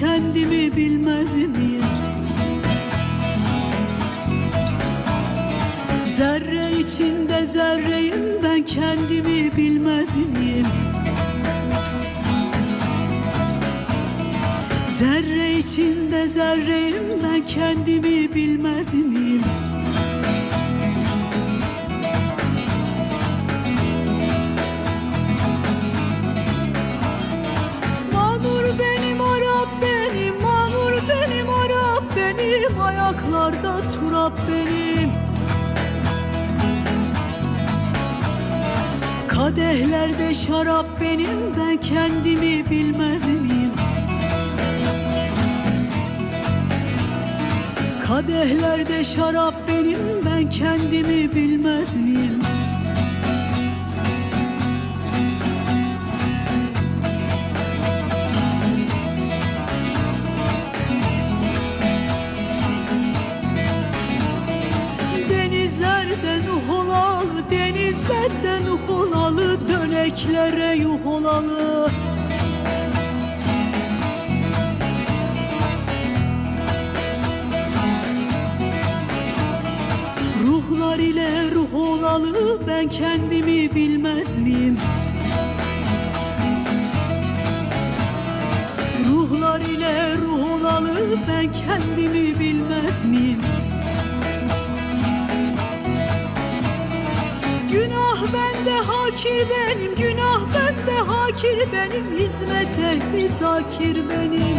kendimi bilmez miyim? Zerre içinde zerreyim ben kendimi bilmez miyim? Zerre içinde zerreyim ben kendimi bilmez miyim? Benim Ayaklarda turap benim Kadehlerde şarap benim Ben kendimi bilmez miyim? Kadehlerde şarap benim Ben kendimi bilmez miyim? Nuh olalı, döneklere yuh olalı. Ruhlar ile ruh olalı, ben kendimi bilmez miyim? Ruhlar ile ruh olalı, ben kendimi bilmez miyim? Hakir benim Günah bende hakir benim Hizmet ehli zakir benim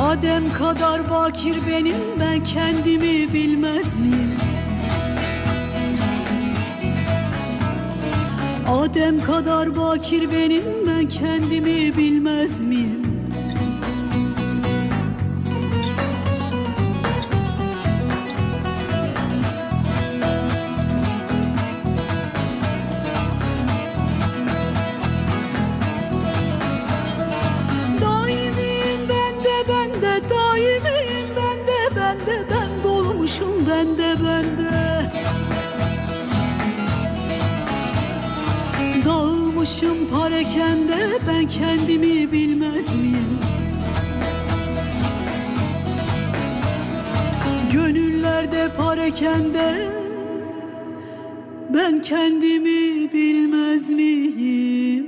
Adem kadar bakir benim Ben kendimi bilmez miyim? Adem kadar bakir benim Ben kendimi bilmez miyim? Bende bende Dağılmışım parekende ben kendimi bilmez miyim? Gönüllerde parekende ben kendimi bilmez miyim?